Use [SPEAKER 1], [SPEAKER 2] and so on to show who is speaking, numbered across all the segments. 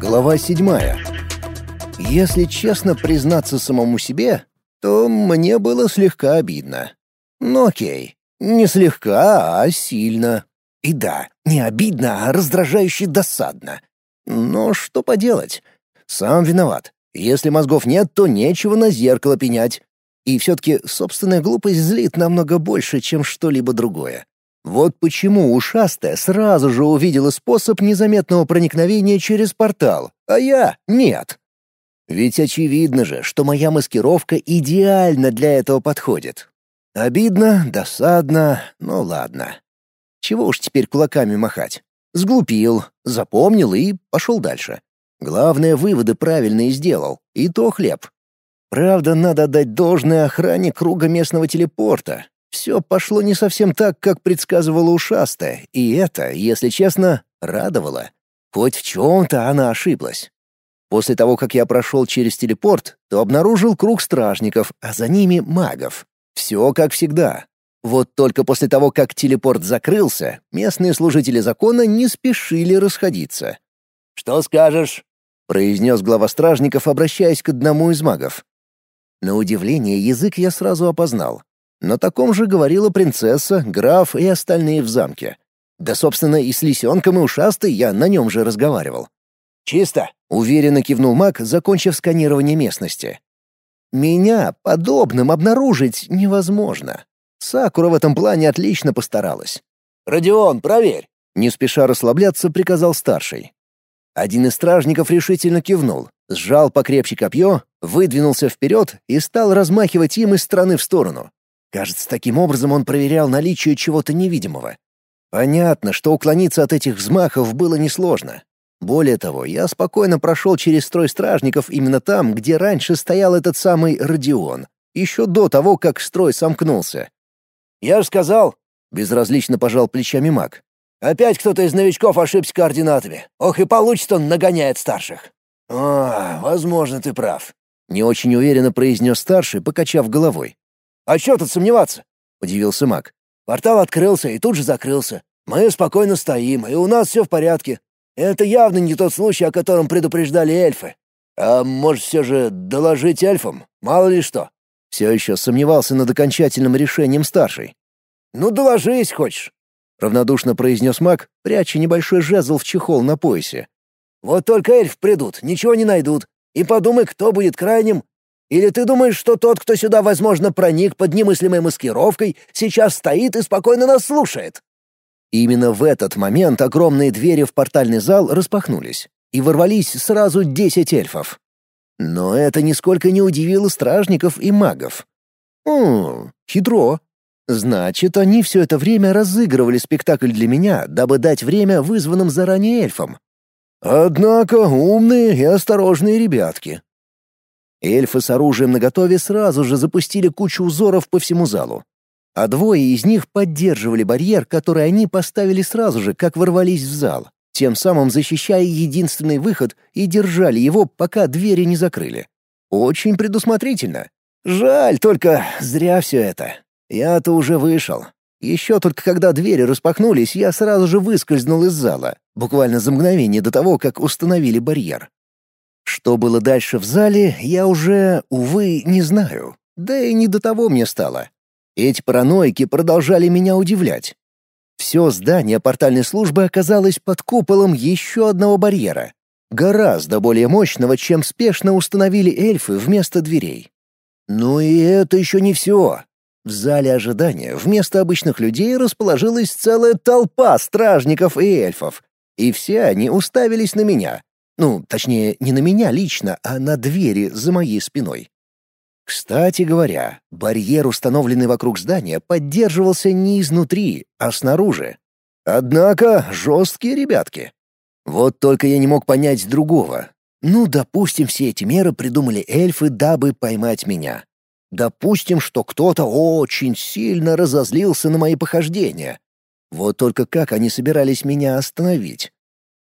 [SPEAKER 1] Глава седьмая. Если честно признаться самому себе, то мне было слегка обидно. Ну окей, не слегка, а сильно. И да, не обидно, а раздражающе досадно. Но что поделать? Сам виноват. Если мозгов нет, то нечего на зеркало пенять. И все-таки собственная глупость злит намного больше, чем что-либо другое. Вот почему ушастая сразу же увидела способ незаметного проникновения через портал, а я — нет. Ведь очевидно же, что моя маскировка идеально для этого подходит. Обидно, досадно, ну ладно. Чего уж теперь кулаками махать? Сглупил, запомнил и пошел дальше. Главное, выводы правильные сделал, и то хлеб. Правда, надо отдать должное охране круга местного телепорта. Все пошло не совсем так, как предсказывала ушастая, и это, если честно, радовало. Хоть в чем-то она ошиблась. После того, как я прошел через телепорт, то обнаружил круг стражников, а за ними магов. Все как всегда. Вот только после того, как телепорт закрылся, местные служители закона не спешили расходиться.
[SPEAKER 2] «Что скажешь?»
[SPEAKER 1] — произнес глава стражников, обращаясь к одному из магов. На удивление, язык я сразу опознал. На таком же говорила принцесса, граф и остальные в замке. Да, собственно, и с лисенком и ушастой я на нем же разговаривал.
[SPEAKER 2] «Чисто!»
[SPEAKER 1] — уверенно кивнул маг, закончив сканирование местности. «Меня подобным обнаружить невозможно. Сакура в этом плане отлично постаралась».
[SPEAKER 2] «Родион, проверь!»
[SPEAKER 1] — не спеша расслабляться, приказал старший. Один из стражников решительно кивнул, сжал покрепче копье, выдвинулся вперед и стал размахивать им из стороны в сторону. Кажется, таким образом он проверял наличие чего-то невидимого. Понятно, что уклониться от этих взмахов было несложно. Более того, я спокойно прошел через строй стражников именно там, где раньше стоял этот самый Родион, еще до того, как строй сомкнулся.
[SPEAKER 2] «Я же сказал!»
[SPEAKER 1] — безразлично пожал плечами маг.
[SPEAKER 2] «Опять кто-то из новичков ошибся координатами. Ох, и получится он нагоняет старших». «А, возможно, ты прав», —
[SPEAKER 1] не очень уверенно произнес старший, покачав головой.
[SPEAKER 2] «А что тут сомневаться?»
[SPEAKER 1] — удивился маг.
[SPEAKER 2] «Портал открылся и тут же закрылся. Мы спокойно стоим, и у нас все в порядке. Это явно не тот случай, о котором предупреждали эльфы. А может, все же доложить эльфам? Мало ли что».
[SPEAKER 1] Все еще сомневался над окончательным решением старший.
[SPEAKER 2] «Ну, доложись, хочешь?»
[SPEAKER 1] — равнодушно произнес маг, пряча небольшой жезл в чехол на поясе.
[SPEAKER 2] «Вот только эльф придут, ничего не найдут. И подумай, кто будет крайним. Или ты думаешь, что тот, кто сюда, возможно, проник под немыслимой маскировкой, сейчас стоит и спокойно нас слушает?»
[SPEAKER 1] Именно в этот момент огромные двери в портальный зал распахнулись, и ворвались сразу десять эльфов. Но это нисколько не удивило стражников и магов. «О, хитро. Значит, они все это время разыгрывали спектакль для меня, дабы дать время вызванным заранее эльфам. Однако умные и осторожные ребятки». Эльфы с оружием наготове сразу же запустили кучу узоров по всему залу а двое из них поддерживали барьер, который они поставили сразу же, как ворвались в зал, тем самым защищая единственный выход и держали его, пока двери не закрыли. Очень предусмотрительно. Жаль, только зря все это. Я-то уже вышел. Еще только когда двери распахнулись, я сразу же выскользнул из зала, буквально за мгновение до того, как установили барьер. Что было дальше в зале, я уже, увы, не знаю. Да и не до того мне стало. Эти параноики продолжали меня удивлять. Все здание портальной службы оказалось под куполом еще одного барьера, гораздо более мощного, чем спешно установили эльфы вместо дверей. Ну и это еще не все. В зале ожидания вместо обычных людей расположилась целая толпа стражников и эльфов, и все они уставились на меня. Ну, точнее, не на меня лично, а на двери за моей спиной. Кстати говоря, барьер, установленный вокруг здания, поддерживался не изнутри, а снаружи. Однако жесткие ребятки. Вот только я не мог понять другого. Ну, допустим, все эти меры придумали эльфы, дабы поймать меня. Допустим, что кто-то очень сильно разозлился на мои похождения. Вот только как они собирались меня остановить?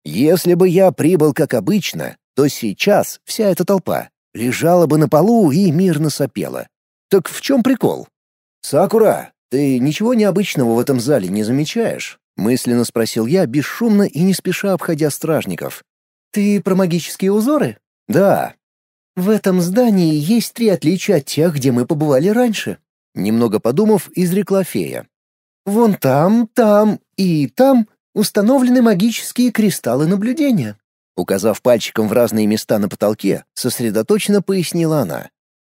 [SPEAKER 1] Если бы я прибыл как обычно, то сейчас вся эта толпа лежала бы на полу и мирно сопела. Так в чем прикол? Сакура, ты ничего необычного в этом зале не замечаешь? — мысленно спросил я, бесшумно и не спеша обходя стражников. «Ты про магические узоры?» «Да». «В этом здании есть три отличия от тех, где мы побывали раньше», — немного подумав, изрекла фея. «Вон там, там и там установлены магические кристаллы наблюдения». Указав пальчиком в разные места на потолке, сосредоточенно пояснила она.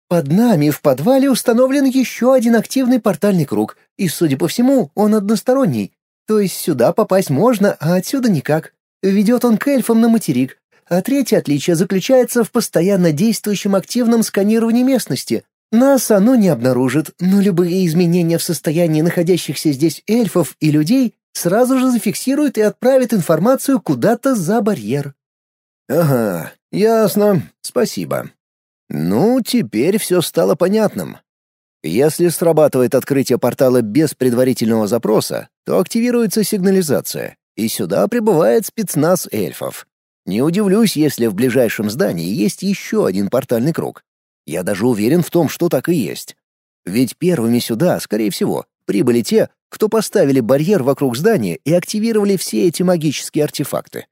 [SPEAKER 1] «Под нами в подвале установлен еще один активный портальный круг, и, судя по всему, он односторонний. То есть сюда попасть можно, а отсюда никак. Ведет он к эльфам на материк. А третье отличие заключается в постоянно действующем активном сканировании местности. Нас оно не обнаружит, но любые изменения в состоянии находящихся здесь эльфов и людей сразу же зафиксирует и отправит информацию куда-то за барьер.
[SPEAKER 2] «Ага, ясно. Спасибо. Ну, теперь все стало понятным. Если срабатывает открытие портала без предварительного запроса, то активируется сигнализация, и сюда прибывает спецназ эльфов. Не удивлюсь, если в ближайшем здании есть еще один портальный круг. Я даже уверен в том, что так и есть. Ведь первыми сюда, скорее всего, прибыли те, кто поставили барьер вокруг здания и активировали все эти магические артефакты.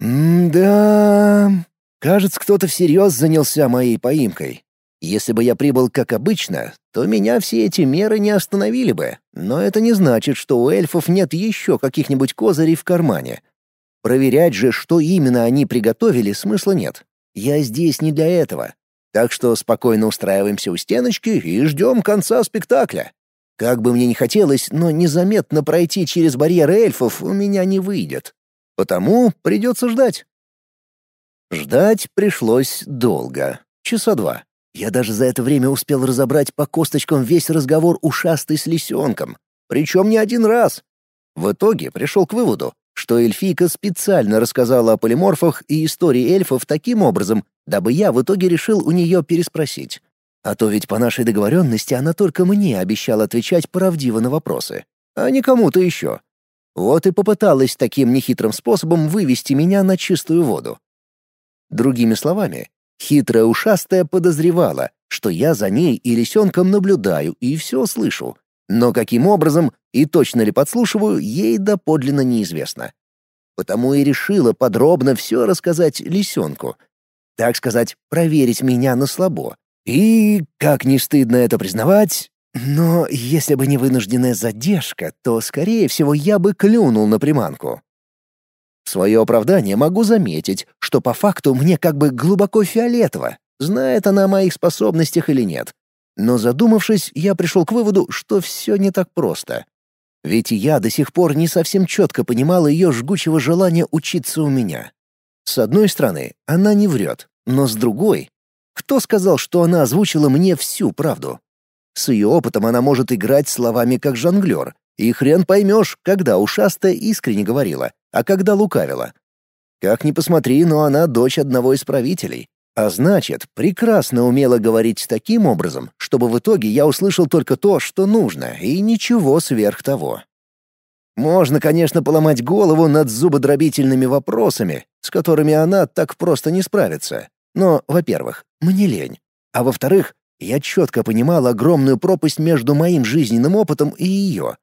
[SPEAKER 2] М-да, кажется, кто-то всерьез занялся моей поимкой. Если бы я прибыл как обычно, то меня все эти меры не остановили бы, но это не значит, что у эльфов нет еще каких-нибудь козырей в кармане. Проверять же, что именно они приготовили, смысла нет. Я здесь не для этого. Так что спокойно устраиваемся у стеночки и ждем конца спектакля. Как бы мне ни хотелось, но незаметно пройти через барьер эльфов у меня не выйдет. Потому придется ждать. Ждать пришлось долго, часа два. Я даже за это время успел разобрать по косточкам весь разговор ушастый с лисенком, причем не один раз. В итоге пришел к выводу, что эльфийка специально рассказала о полиморфах и истории эльфов таким образом, дабы я в итоге решил у нее переспросить. А то ведь по нашей договоренности она только мне обещала отвечать правдиво на вопросы, а не кому-то еще. Вот и попыталась таким нехитрым способом вывести меня на чистую воду. Другими словами, Хитрая ушастая подозревала, что я за ней и лисенком наблюдаю и все слышу. Но каким образом и точно ли подслушиваю, ей доподлинно неизвестно. Потому и решила подробно все рассказать лисенку. Так сказать, проверить меня на слабо. И, как не стыдно это признавать, но если бы не вынужденная задержка, то, скорее всего, я бы клюнул на приманку. В свое оправдание могу заметить, что по факту мне как бы глубоко фиолетово, знает она о моих способностях или нет. Но задумавшись, я пришел к выводу, что все не так просто. Ведь я до сих пор не совсем четко понимал ее жгучего желания учиться у меня. С одной стороны, она не врет, но с другой... Кто сказал, что она озвучила мне всю правду? С ее опытом она может играть словами как жонглер, и хрен поймешь, когда ушастая искренне говорила, а когда лукавила. Как ни посмотри, но она дочь одного из правителей. А значит, прекрасно умела говорить таким образом, чтобы в итоге я услышал только то, что нужно, и ничего сверх того. Можно, конечно, поломать голову над зубодробительными вопросами, с которыми она так просто не справится. Но, во-первых, мне лень. А во-вторых, я четко понимал огромную пропасть между моим жизненным опытом и ее.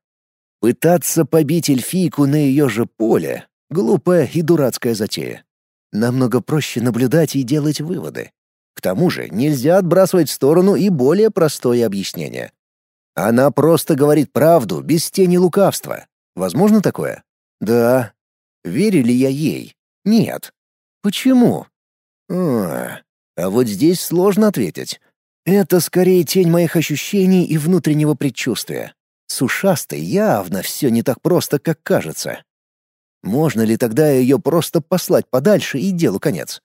[SPEAKER 2] Пытаться побить эльфийку на ее же поле — глупая и дурацкая затея. Намного проще наблюдать и делать выводы. К тому же нельзя отбрасывать в сторону и более простое объяснение. Она просто говорит правду, без тени лукавства. Возможно такое? Да. Верю ли я ей? Нет. Почему? А, а вот здесь сложно ответить. Это скорее тень моих ощущений и внутреннего предчувствия. С ушастой явно все не так просто, как кажется. Можно ли тогда ее просто послать подальше и делу конец?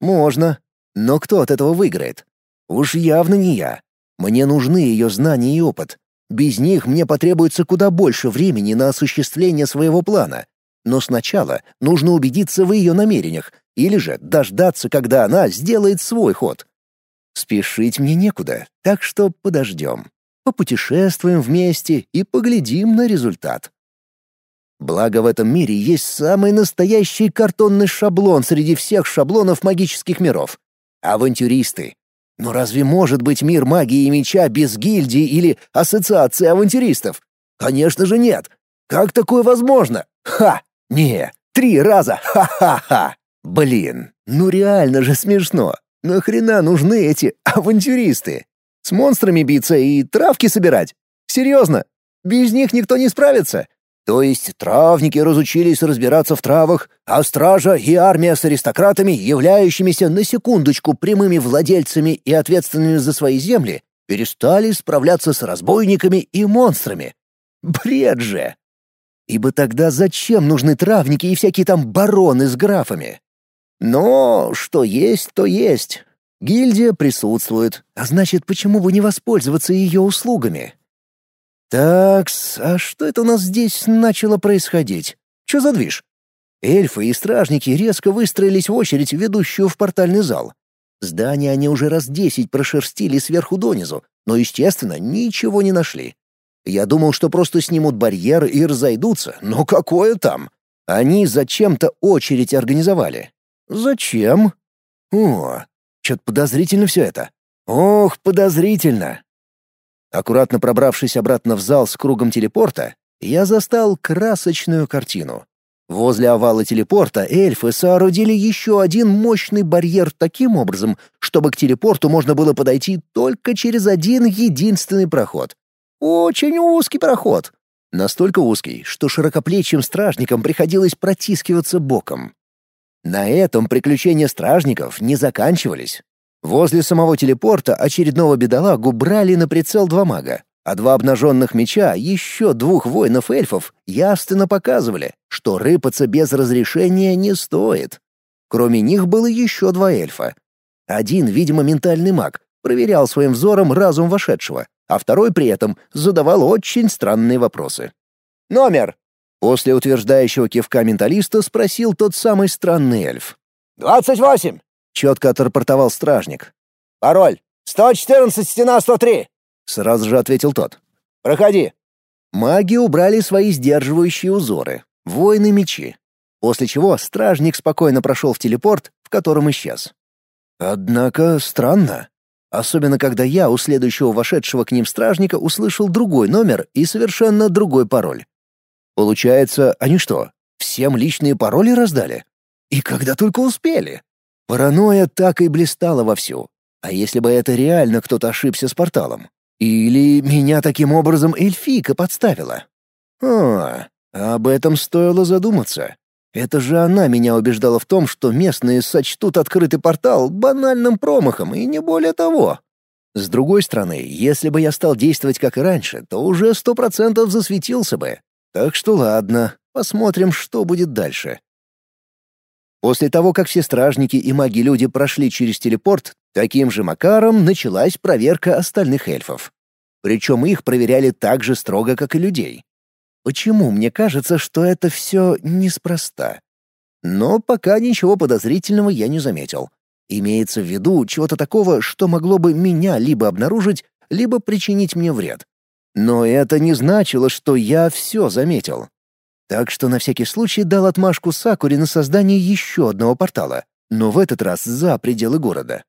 [SPEAKER 2] Можно. Но кто от этого выиграет? Уж явно не я. Мне нужны ее знания и опыт. Без них мне потребуется куда больше времени на осуществление своего плана. Но сначала нужно убедиться в ее намерениях, или же дождаться, когда она сделает свой ход. Спешить мне некуда, так что подождем попутешествуем вместе и поглядим на результат. Благо в этом мире есть самый настоящий картонный шаблон среди всех шаблонов магических миров — авантюристы. Но разве может быть мир магии и меча без гильдии или ассоциации авантюристов? Конечно же нет.
[SPEAKER 1] Как такое возможно? Ха! Не, три раза! Ха-ха-ха! Блин, ну реально же смешно. Нахрена нужны эти авантюристы? С монстрами биться и травки собирать? Серьезно? Без них никто не справится? То есть травники разучились разбираться в травах, а стража и армия с аристократами, являющимися на секундочку прямыми владельцами и ответственными за свои земли, перестали справляться с разбойниками и монстрами. Бред же! Ибо тогда зачем нужны травники и всякие там бароны с графами? Но что есть, то есть. Гильдия присутствует, а значит, почему бы не воспользоваться ее услугами? Такс, а что это у нас здесь начало происходить? Что за движ? Эльфы и стражники резко выстроились в очередь, ведущую в портальный зал. Здание они уже раз десять прошерстили сверху донизу, но, естественно, ничего не нашли. Я думал, что просто снимут барьеры и разойдутся, но какое там? Они зачем-то очередь организовали. Зачем? О, что-то подозрительно все это. Ох, подозрительно. Аккуратно пробравшись обратно в зал с кругом телепорта, я застал красочную картину. Возле овала телепорта эльфы соорудили еще один мощный барьер таким образом, чтобы к телепорту можно было подойти только через один единственный проход. Очень узкий проход. Настолько узкий, что широкоплечим стражникам приходилось протискиваться боком. На этом приключения стражников не заканчивались. Возле самого телепорта очередного бедолагу брали на прицел два мага, а два обнаженных меча еще двух воинов-эльфов явственно показывали, что рыпаться без разрешения не стоит. Кроме них было еще два эльфа. Один, видимо, ментальный маг, проверял своим взором разум вошедшего, а второй при этом задавал очень странные вопросы. «Номер!» После утверждающего кивка менталиста спросил тот самый странный эльф.
[SPEAKER 2] «Двадцать восемь!»
[SPEAKER 1] четко отрапортовал стражник.
[SPEAKER 2] «Пароль! 114, стена 103!»
[SPEAKER 1] Сразу же ответил тот.
[SPEAKER 2] «Проходи!»
[SPEAKER 1] Маги убрали свои сдерживающие узоры, воины мечи, после чего стражник спокойно прошел в телепорт, в котором исчез. Однако странно. Особенно когда я у следующего вошедшего к ним стражника услышал другой номер и совершенно другой пароль. Получается, они что, всем личные пароли раздали? И когда только успели? Паранойя так и блистала вовсю. А если бы это реально кто-то ошибся с порталом? Или меня таким образом эльфийка подставила? А, об этом стоило задуматься. Это же она меня убеждала в том, что местные сочтут открытый портал банальным промахом, и не более того. С другой стороны, если бы я стал действовать как и раньше, то уже сто процентов засветился бы. Так что ладно, посмотрим, что будет дальше. После того, как все стражники и маги-люди прошли через телепорт, таким же макаром началась проверка остальных эльфов. Причем их проверяли так же строго, как и людей. Почему мне кажется, что это все неспроста? Но пока ничего подозрительного я не заметил. Имеется в виду чего-то такого, что могло бы меня либо обнаружить, либо причинить мне вред. Но это не значило, что я все заметил. Так что на всякий случай дал отмашку Сакуре на создание еще одного портала, но в этот раз за пределы города.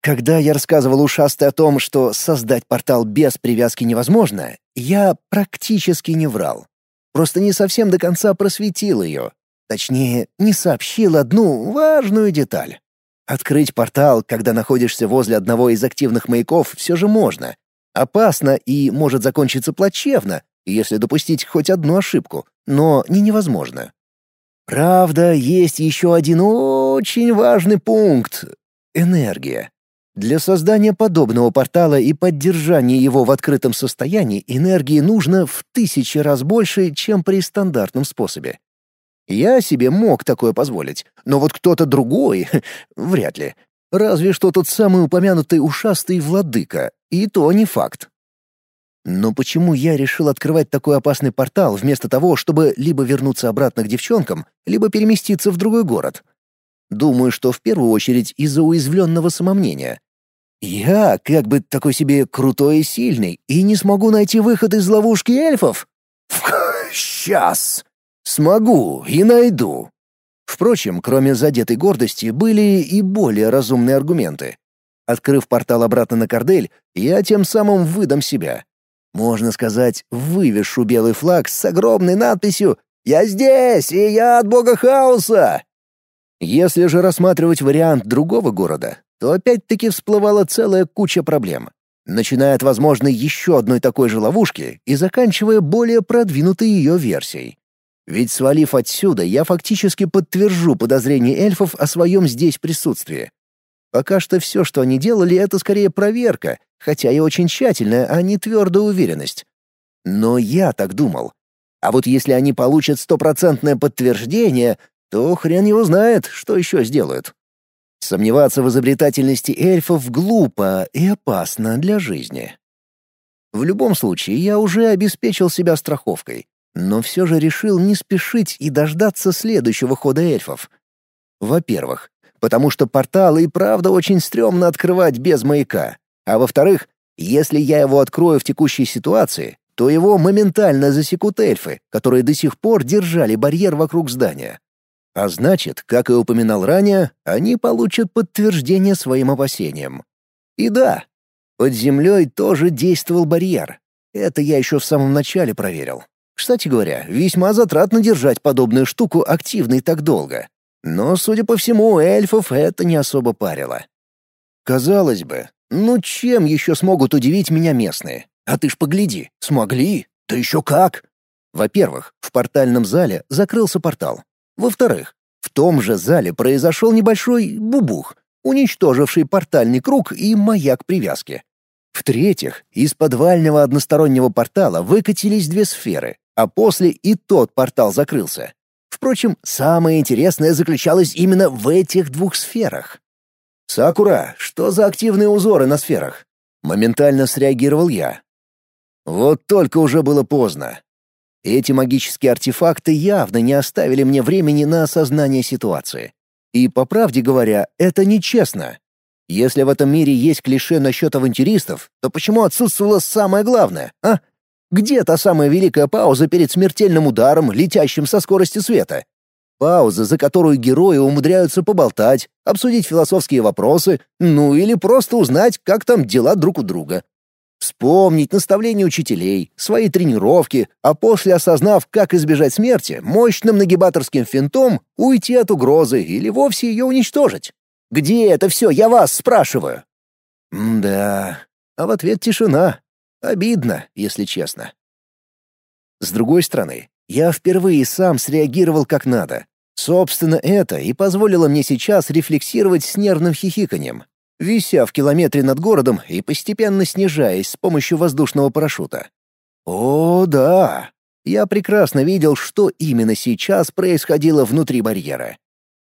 [SPEAKER 1] Когда я рассказывал ушастой о том, что создать портал без привязки невозможно, я практически не врал. Просто не совсем до конца просветил ее. Точнее, не сообщил одну важную деталь. Открыть портал, когда находишься возле одного из активных маяков, все же можно. Опасно и может закончиться плачевно, если допустить хоть одну ошибку, но не невозможно. Правда, есть еще один очень важный пункт — энергия. Для создания подобного портала и поддержания его в открытом состоянии энергии нужно в тысячи раз больше, чем при стандартном способе. Я себе мог такое позволить, но вот кто-то другой — вряд ли. Разве что тот самый упомянутый ушастый владыка, и то не факт. Но почему я решил открывать такой опасный портал вместо того, чтобы либо вернуться обратно к девчонкам, либо переместиться в другой город? Думаю, что в первую очередь из-за уязвленного самомнения. Я как бы такой себе крутой и сильный, и не смогу найти выход из ловушки эльфов? Сейчас! Смогу и найду. Впрочем, кроме задетой гордости, были и более разумные аргументы. Открыв портал обратно на Кордель, я тем самым выдам себя. Можно сказать, вывешу белый флаг с огромной надписью «Я здесь, и я от бога хаоса!» Если же рассматривать вариант другого города, то опять-таки всплывала целая куча проблем. Начиная от, возможно, еще одной такой же ловушки и заканчивая более продвинутой ее версией. Ведь свалив отсюда, я фактически подтвержу подозрение эльфов о своем здесь присутствии. Пока что все, что они делали, это скорее проверка, хотя и очень тщательная, а не твердая уверенность. Но я так думал. А вот если они получат стопроцентное подтверждение, то хрен его знает, что еще сделают. Сомневаться в изобретательности эльфов глупо и опасно для жизни. В любом случае, я уже обеспечил себя страховкой, но все же решил не спешить и дождаться следующего хода эльфов. Во-первых, потому что порталы и правда очень стрёмно открывать без маяка, а во-вторых, если я его открою в текущей ситуации, то его моментально засекут эльфы, которые до сих пор держали барьер вокруг здания. А значит, как и упоминал ранее, они получат подтверждение своим опасениям. И да, под землей тоже действовал барьер. Это я еще в самом начале проверил. Кстати говоря, весьма затратно держать подобную штуку активной так долго. Но, судя по всему, эльфов это не особо парило. Казалось бы, ну чем еще смогут удивить меня местные? А ты ж погляди, смогли? Да еще как! Во-первых, в портальном зале закрылся портал. Во-вторых, в том же зале произошел небольшой бубух, уничтоживший портальный круг и маяк привязки. В-третьих, из подвального одностороннего портала выкатились две сферы, а после и тот портал закрылся. Впрочем, самое интересное заключалось именно в этих двух сферах. «Сакура, что за активные узоры на сферах?» Моментально среагировал я. Вот только уже было поздно. Эти магические артефакты явно не оставили мне времени на осознание ситуации. И, по правде говоря, это нечестно. Если в этом мире есть клише насчет авантюристов, то почему отсутствовало самое главное, а? Где та самая великая пауза перед смертельным ударом, летящим со скорости света? Пауза, за которую герои умудряются поболтать, обсудить философские вопросы, ну или просто узнать, как там дела друг у друга. Вспомнить наставления учителей, свои тренировки, а после, осознав, как избежать смерти, мощным нагибаторским финтом уйти от угрозы или вовсе ее уничтожить. Где это все, я вас спрашиваю? да, а в ответ тишина. Обидно, если честно. С другой стороны, я впервые сам среагировал как надо. Собственно, это и позволило мне сейчас рефлексировать с нервным хихиканьем вися в километре над городом и постепенно снижаясь с помощью воздушного парашюта. О, да! Я прекрасно видел, что именно сейчас происходило внутри барьера.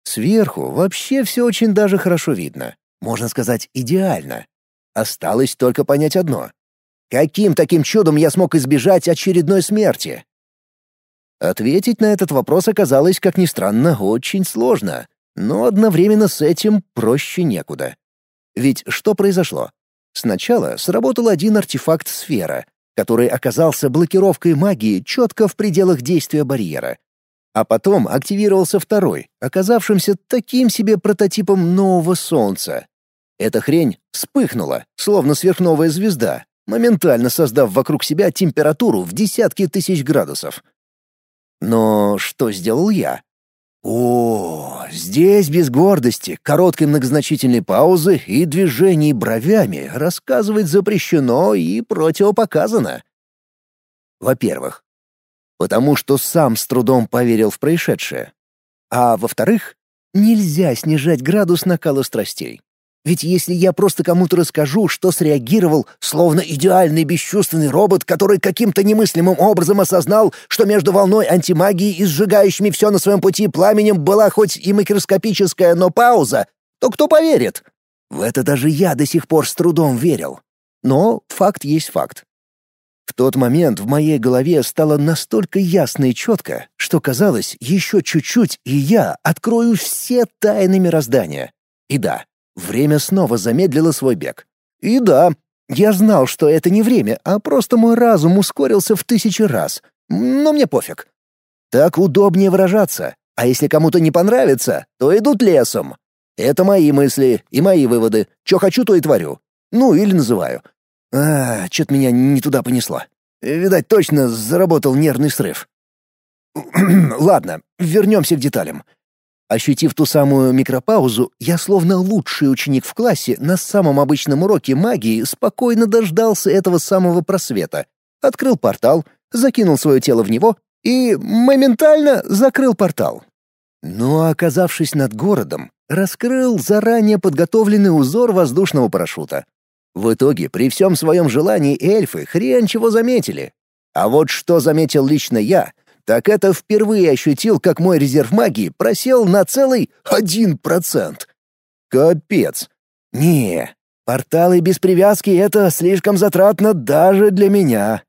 [SPEAKER 1] Сверху вообще все очень даже хорошо видно. Можно сказать, идеально. Осталось только понять одно. Каким таким чудом я смог избежать очередной смерти? Ответить на этот вопрос оказалось, как ни странно, очень сложно, но одновременно с этим проще некуда. Ведь что произошло? Сначала сработал один артефакт сфера, который оказался блокировкой магии четко в пределах действия барьера. А потом активировался второй, оказавшимся таким себе прототипом нового солнца. Эта хрень вспыхнула, словно сверхновая звезда, моментально создав вокруг себя температуру в десятки тысяч градусов. Но что сделал я? О, здесь без гордости, короткой многозначительной паузы и движений бровями рассказывать запрещено и противопоказано. Во-первых, потому что сам с трудом поверил в происшедшее. А во-вторых, нельзя снижать градус накала страстей. Ведь если я просто кому-то расскажу, что среагировал, словно идеальный бесчувственный робот, который каким-то немыслимым образом осознал, что между волной антимагии и сжигающими все на своем пути пламенем была хоть и микроскопическая, но пауза, то кто поверит? В это даже я до сих пор с трудом верил. Но факт есть факт. В тот момент в моей голове стало настолько ясно и четко, что казалось, еще чуть-чуть, и я открою все тайны мироздания. И да, Время снова замедлило свой бег. И да, я знал, что это не время, а просто мой разум ускорился в тысячи раз. Но мне пофиг. Так удобнее выражаться. А если кому-то не понравится, то идут лесом. Это мои мысли и мои выводы. Что хочу, то и творю. Ну, или называю. А, что-то меня не туда понесло. Видать, точно заработал нервный срыв. Ладно, вернемся к деталям. Ощутив ту самую микропаузу, я словно лучший ученик в классе на самом обычном уроке магии спокойно дождался этого самого просвета. Открыл портал, закинул свое тело в него и моментально закрыл портал. Но, оказавшись над городом, раскрыл заранее подготовленный узор воздушного парашюта. В итоге, при всем своем желании эльфы хрен чего заметили. А вот что заметил лично я, так это впервые ощутил, как мой резерв магии просел на целый один процент. Капец. Не, порталы без привязки — это слишком затратно даже для меня.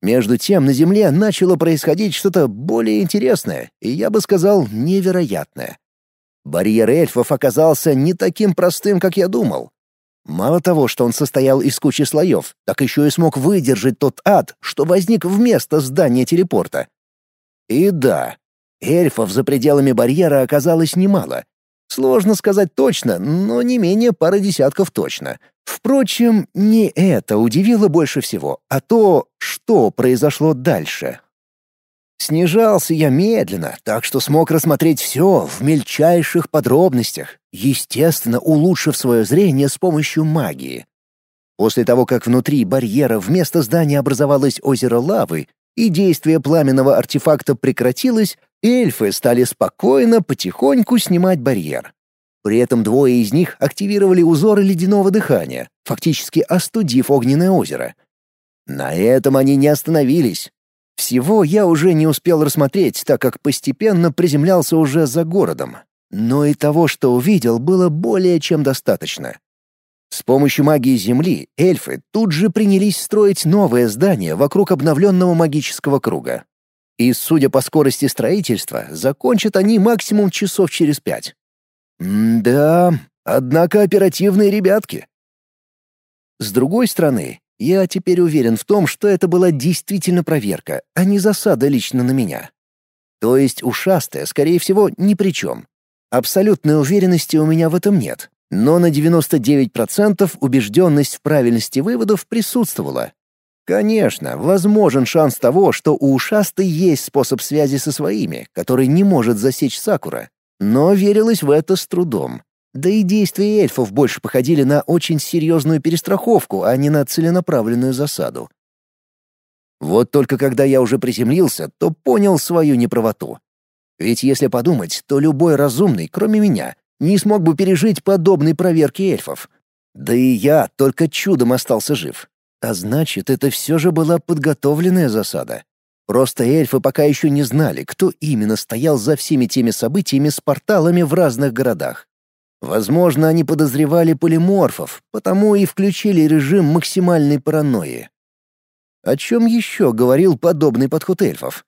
[SPEAKER 1] Между тем на Земле начало происходить что-то более интересное, и я бы сказал, невероятное. Барьер эльфов оказался не таким простым, как я думал. Мало того, что он состоял из кучи слоев, так еще и смог выдержать тот ад, что возник вместо здания телепорта. И да, эльфов за пределами барьера оказалось немало. Сложно сказать точно, но не менее пары десятков точно. Впрочем, не это удивило больше всего, а то, что произошло дальше. Снижался я медленно, так что смог рассмотреть все в мельчайших подробностях, естественно, улучшив свое зрение с помощью магии. После того, как внутри барьера вместо здания образовалось озеро лавы, и действие пламенного артефакта прекратилось, эльфы стали спокойно, потихоньку снимать барьер. При этом двое из них активировали узоры ледяного дыхания, фактически остудив огненное озеро. На этом они не остановились. Всего я уже не успел рассмотреть, так как постепенно приземлялся уже за городом. Но и того, что увидел, было более чем достаточно. С помощью магии Земли эльфы тут же принялись строить новое здание вокруг обновленного магического круга. И, судя по скорости строительства, закончат они максимум часов через пять. М-да, однако оперативные ребятки. С другой стороны, я теперь уверен в том, что это была действительно проверка, а не засада лично на меня. То есть ушастая, скорее всего, ни при чем. Абсолютной уверенности у меня в этом нет. Но на 99% убежденность в правильности выводов присутствовала. Конечно, возможен шанс того, что у ушастой есть способ связи со своими, который не может засечь Сакура. Но верилось в это с трудом. Да и действия эльфов больше походили на очень серьезную перестраховку, а не на целенаправленную засаду. Вот только когда я уже приземлился, то понял свою неправоту. Ведь если подумать, то любой разумный, кроме меня, не смог бы пережить подобной проверки эльфов. Да и я только чудом остался жив. А значит, это все же была подготовленная засада. Просто эльфы пока еще не знали, кто именно стоял за всеми теми событиями с порталами в разных городах. Возможно, они подозревали полиморфов, потому и включили режим максимальной паранойи. О чем еще говорил подобный подход эльфов?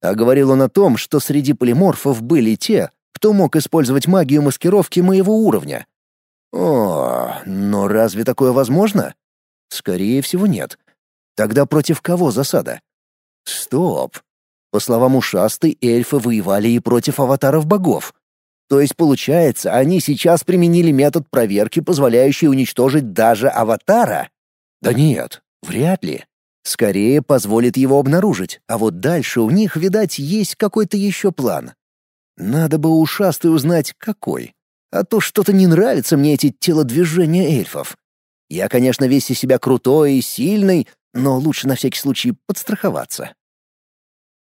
[SPEAKER 1] А говорил он о том, что среди полиморфов были те, кто мог использовать магию маскировки моего уровня. О, но разве такое возможно? Скорее всего, нет. Тогда против кого засада? Стоп. По словам ушастой, эльфы воевали и против аватаров богов. То есть, получается, они сейчас применили метод проверки, позволяющий уничтожить даже аватара? Да нет, вряд ли. Скорее позволит его обнаружить, а вот дальше у них, видать, есть какой-то еще план. Надо бы ушастый узнать, какой. А то что-то не нравятся мне эти телодвижения эльфов. Я, конечно, весь из себя крутой и сильный, но лучше на всякий случай подстраховаться.